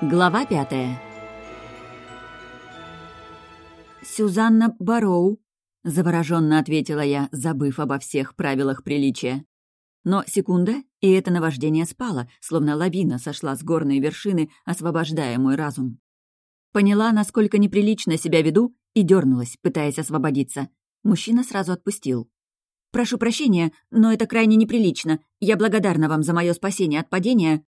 Глава пятая «Сюзанна Бароу», — завороженно ответила я, забыв обо всех правилах приличия. Но секунда, и это наваждение спало, словно лавина сошла с горной вершины, освобождая мой разум. Поняла, насколько неприлично себя веду, и дернулась, пытаясь освободиться. Мужчина сразу отпустил. «Прошу прощения, но это крайне неприлично. Я благодарна вам за мое спасение от падения».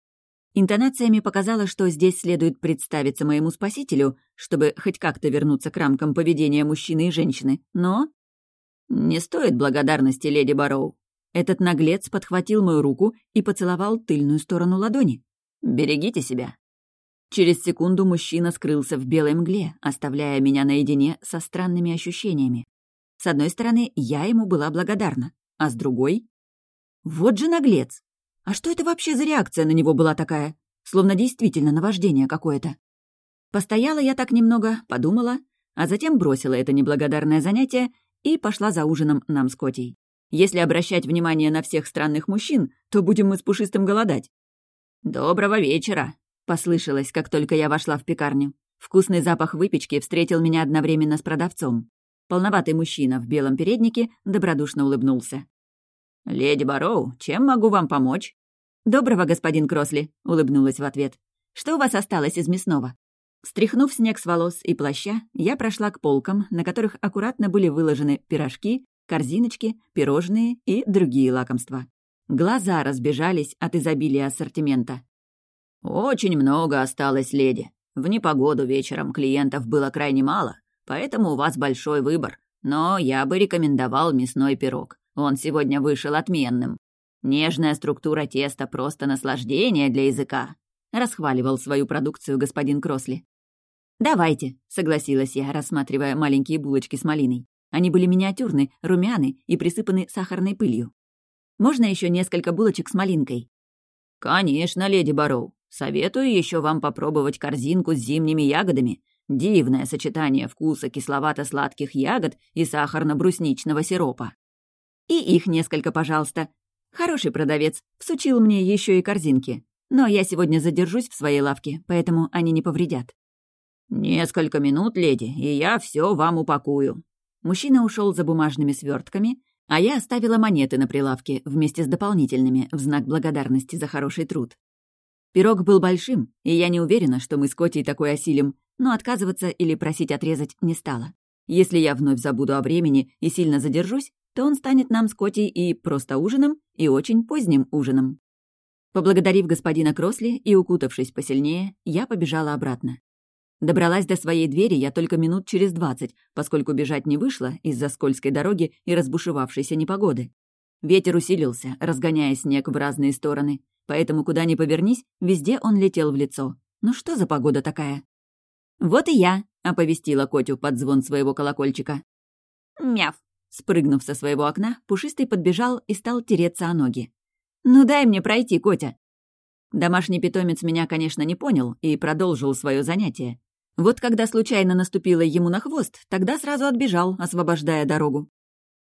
Интонациями показала, что здесь следует представиться моему спасителю, чтобы хоть как-то вернуться к рамкам поведения мужчины и женщины. Но... «Не стоит благодарности, леди Бароу». Этот наглец подхватил мою руку и поцеловал тыльную сторону ладони. «Берегите себя». Через секунду мужчина скрылся в белой мгле, оставляя меня наедине со странными ощущениями. С одной стороны, я ему была благодарна, а с другой... Вот же наглец! А что это вообще за реакция на него была такая? Словно действительно наваждение какое-то. Постояла я так немного, подумала, а затем бросила это неблагодарное занятие и пошла за ужином нам с Котей. Если обращать внимание на всех странных мужчин, то будем мы с Пушистым голодать. «Доброго вечера!» — послышалось, как только я вошла в пекарню. Вкусный запах выпечки встретил меня одновременно с продавцом. Полноватый мужчина в белом переднике добродушно улыбнулся. «Леди Бароу, чем могу вам помочь?» «Доброго, господин Кросли», — улыбнулась в ответ. «Что у вас осталось из мясного?» Стряхнув снег с волос и плаща, я прошла к полкам, на которых аккуратно были выложены пирожки, корзиночки, пирожные и другие лакомства. Глаза разбежались от изобилия ассортимента. «Очень много осталось, леди. В непогоду вечером клиентов было крайне мало, поэтому у вас большой выбор. Но я бы рекомендовал мясной пирог. Он сегодня вышел отменным. Нежная структура теста — просто наслаждение для языка», — расхваливал свою продукцию господин Кросли. «Давайте», — согласилась я, рассматривая маленькие булочки с малиной. Они были миниатюрны, румяны и присыпаны сахарной пылью. «Можно еще несколько булочек с малинкой?» «Конечно, леди Бароу. Советую еще вам попробовать корзинку с зимними ягодами. Дивное сочетание вкуса кисловато-сладких ягод и сахарно-брусничного сиропа. И их несколько, пожалуйста. Хороший продавец, всучил мне еще и корзинки. Но я сегодня задержусь в своей лавке, поэтому они не повредят. «Несколько минут, леди, и я все вам упакую». Мужчина ушел за бумажными свертками, а я оставила монеты на прилавке вместе с дополнительными в знак благодарности за хороший труд. Пирог был большим, и я не уверена, что мы с Котей такой осилим, но отказываться или просить отрезать не стала. Если я вновь забуду о времени и сильно задержусь, то он станет нам с Котей и просто ужином, и очень поздним ужином. Поблагодарив господина Кросли и укутавшись посильнее, я побежала обратно. Добралась до своей двери я только минут через двадцать, поскольку бежать не вышло из-за скользкой дороги и разбушевавшейся непогоды. Ветер усилился, разгоняя снег в разные стороны, поэтому куда ни повернись, везде он летел в лицо. Ну что за погода такая? «Вот и я», — оповестила Котю под звон своего колокольчика. «Мяв!» Спрыгнув со своего окна, Пушистый подбежал и стал тереться о ноги. «Ну дай мне пройти, Котя!» Домашний питомец меня, конечно, не понял и продолжил свое занятие. Вот когда случайно наступила ему на хвост, тогда сразу отбежал, освобождая дорогу.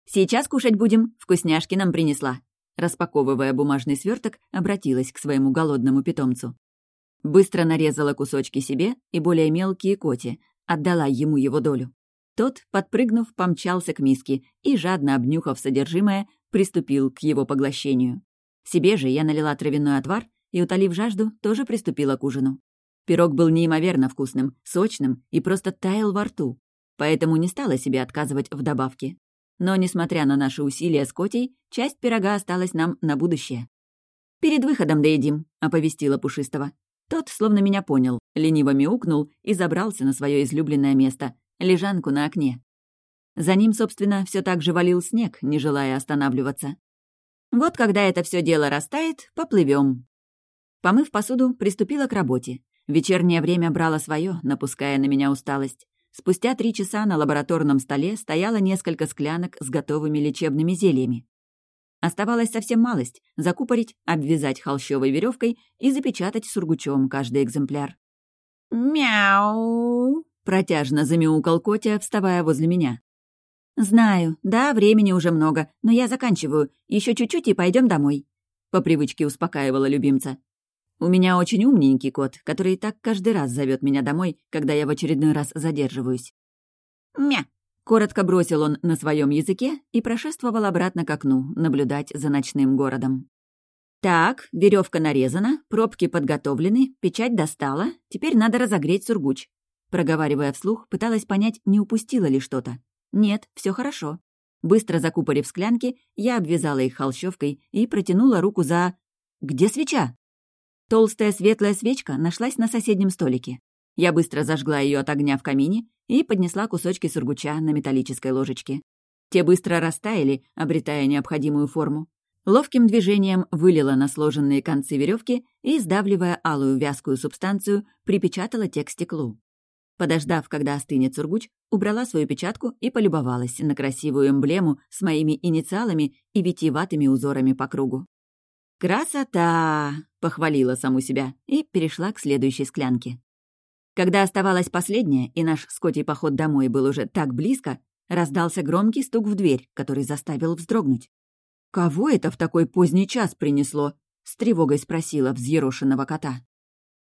«Сейчас кушать будем, вкусняшки нам принесла». Распаковывая бумажный сверток, обратилась к своему голодному питомцу. Быстро нарезала кусочки себе и более мелкие коти, отдала ему его долю. Тот, подпрыгнув, помчался к миске и, жадно обнюхав содержимое, приступил к его поглощению. Себе же я налила травяной отвар и, утолив жажду, тоже приступила к ужину. Пирог был неимоверно вкусным, сочным и просто таял во рту, поэтому не стала себе отказывать в добавке. Но, несмотря на наши усилия с Котей, часть пирога осталась нам на будущее. «Перед выходом доедим», — оповестила Пушистого. Тот, словно меня понял, лениво мяукнул и забрался на свое излюбленное место — лежанку на окне. За ним, собственно, все так же валил снег, не желая останавливаться. Вот когда это все дело растает, поплывем. Помыв посуду, приступила к работе. Вечернее время брало свое, напуская на меня усталость. Спустя три часа на лабораторном столе стояло несколько склянок с готовыми лечебными зельями. Оставалась совсем малость — закупорить, обвязать холщовой веревкой и запечатать сургучом каждый экземпляр. «Мяу!» — протяжно замяукал Котя, вставая возле меня. «Знаю, да, времени уже много, но я заканчиваю. Еще чуть-чуть и пойдем домой», — по привычке успокаивала любимца. У меня очень умненький кот, который так каждый раз зовет меня домой, когда я в очередной раз задерживаюсь. «Мя!» — коротко бросил он на своем языке и прошествовал обратно к окну, наблюдать за ночным городом. «Так, веревка нарезана, пробки подготовлены, печать достала, теперь надо разогреть сургуч». Проговаривая вслух, пыталась понять, не упустила ли что-то. «Нет, все хорошо». Быстро закупорив склянки, я обвязала их холщовкой и протянула руку за... «Где свеча?» Толстая светлая свечка нашлась на соседнем столике. Я быстро зажгла ее от огня в камине и поднесла кусочки сургуча на металлической ложечке. Те быстро растаяли, обретая необходимую форму. Ловким движением вылила на сложенные концы веревки и, сдавливая алую вязкую субстанцию, припечатала те к стеклу. Подождав, когда остынет сургуч, убрала свою печатку и полюбовалась на красивую эмблему с моими инициалами и витиеватыми узорами по кругу. «Красота!» — похвалила саму себя и перешла к следующей склянке. Когда оставалась последняя, и наш скотий поход домой был уже так близко, раздался громкий стук в дверь, который заставил вздрогнуть. «Кого это в такой поздний час принесло?» — с тревогой спросила взъерошенного кота.